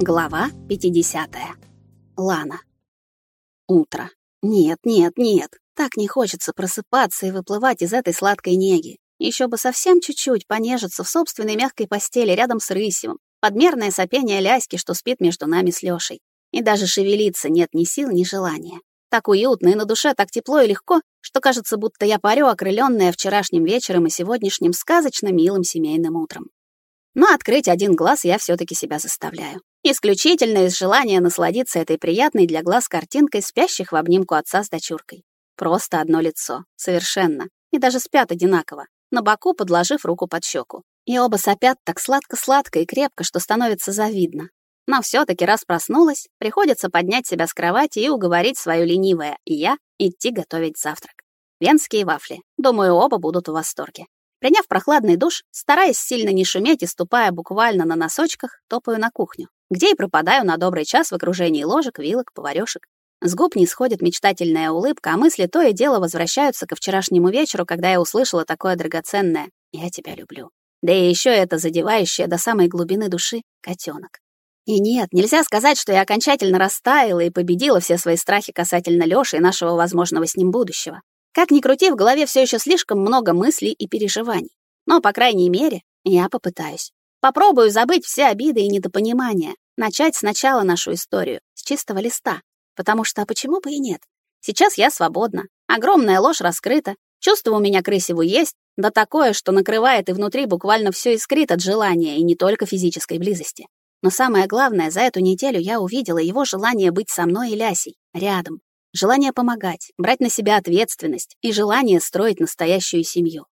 Глава 50. Лана. Утро. Нет, нет, нет. Так не хочется просыпаться и выплывать из этой сладкой неги. Еще бы совсем чуть-чуть понежиться в собственной мягкой постели рядом с Рысевым. Подмерное сопение Ляськи, что спит между нами с Лёшей. И даже шевелиться нет ни сил, ни желания. Так уютно и на душе так тепло и легко, что кажется, будто я парю, окрыленная вчерашним вечером и сегодняшним сказочно милым семейным утром. Но открыть один глаз я все таки себя заставляю. Исключительно из желания насладиться этой приятной для глаз картинкой спящих в обнимку отца с дочуркой. Просто одно лицо. Совершенно. И даже спят одинаково, на боку подложив руку под щеку. И оба сопят так сладко-сладко и крепко, что становится завидно. Но все таки раз проснулась, приходится поднять себя с кровати и уговорить свою ленивое и я идти готовить завтрак. Венские вафли. Думаю, оба будут в восторге. Приняв прохладный душ, стараясь сильно не шуметь и ступая буквально на носочках, топаю на кухню где и пропадаю на добрый час в окружении ложек, вилок, поварёшек. С губ не сходит мечтательная улыбка, а мысли то и дело возвращаются ко вчерашнему вечеру, когда я услышала такое драгоценное «Я тебя люблю». Да и ещё это задевающее до самой глубины души котёнок. И нет, нельзя сказать, что я окончательно растаяла и победила все свои страхи касательно Лёши и нашего возможного с ним будущего. Как ни крути, в голове всё ещё слишком много мыслей и переживаний. Но, по крайней мере, я попытаюсь. Попробую забыть все обиды и недопонимания, начать сначала нашу историю, с чистого листа. Потому что а почему бы и нет? Сейчас я свободна. Огромная ложь раскрыта. Чувство у меня к Рысеву есть, да такое, что накрывает и внутри буквально все искрит от желания, и не только физической близости. Но самое главное, за эту неделю я увидела его желание быть со мной и Лясей, рядом. Желание помогать, брать на себя ответственность и желание строить настоящую семью.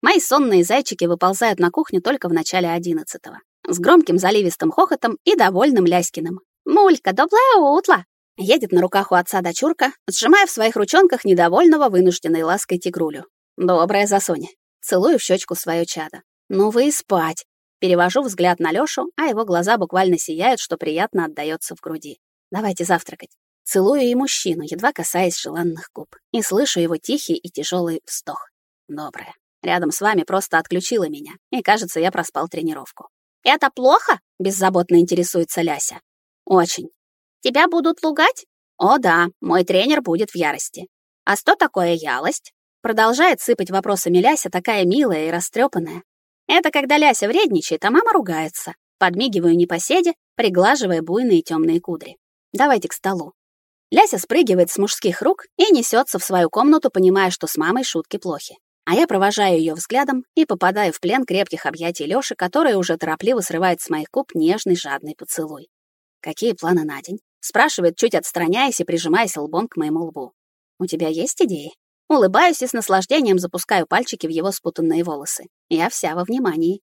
Мои сонные зайчики выползают на кухню только в начале одиннадцатого. С громким заливистым хохотом и довольным Ляськиным. «Мулька, доброе утро!» Едет на руках у отца дочурка, сжимая в своих ручонках недовольного вынужденной лаской тигрулю. «Доброе за Соня!» Целую в щечку свое чадо. «Ну вы и спать!» Перевожу взгляд на Лёшу, а его глаза буквально сияют, что приятно отдаётся в груди. «Давайте завтракать». Целую и мужчину, едва касаясь желанных губ, и слышу его тихий и тяжелый вздох. Доброе. Рядом с вами просто отключила меня, и, кажется, я проспал тренировку. «Это плохо?» — беззаботно интересуется Ляся. «Очень. Тебя будут лугать?» «О да, мой тренер будет в ярости». «А что такое ялость?» Продолжает сыпать вопросами Ляся, такая милая и растрепанная. Это когда Ляся вредничает, а мама ругается. Подмигиваю непоседе, приглаживая буйные темные кудри. «Давайте к столу». Ляся спрыгивает с мужских рук и несется в свою комнату, понимая, что с мамой шутки плохи. А я провожаю ее взглядом и попадаю в плен крепких объятий Лёши, который уже торопливо срывает с моих губ нежный жадный поцелуй. «Какие планы на день?» — спрашивает, чуть отстраняясь и прижимаясь лбом к моему лбу. «У тебя есть идеи?» Улыбаюсь и с наслаждением запускаю пальчики в его спутанные волосы. Я вся во внимании.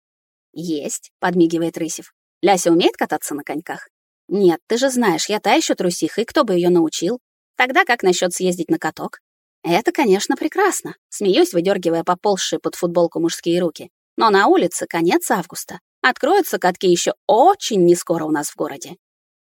«Есть», — подмигивает Рысев. «Ляся умеет кататься на коньках?» «Нет, ты же знаешь, я та еще трусиха, и кто бы ее научил? Тогда как насчет съездить на каток?» Это, конечно, прекрасно. Смеюсь, выдергивая поползшие под футболку мужские руки. Но на улице конец августа. Откроются катки еще очень не скоро у нас в городе.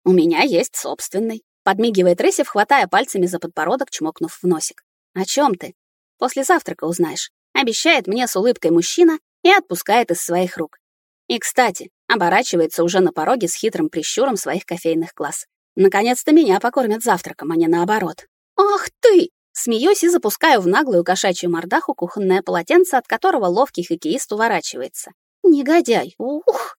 У меня есть собственный. Подмигивает Рысев, хватая пальцами за подбородок, чмокнув в носик. О чем ты? После завтрака узнаешь. Обещает мне с улыбкой мужчина и отпускает из своих рук. И, кстати, оборачивается уже на пороге с хитрым прищуром своих кофейных глаз. Наконец-то меня покормят завтраком, а не наоборот. «Ах ты!» Смеюсь и запускаю в наглую кошачью мордаху кухонное полотенце, от которого ловкий хоккеист уворачивается. Негодяй! Ух!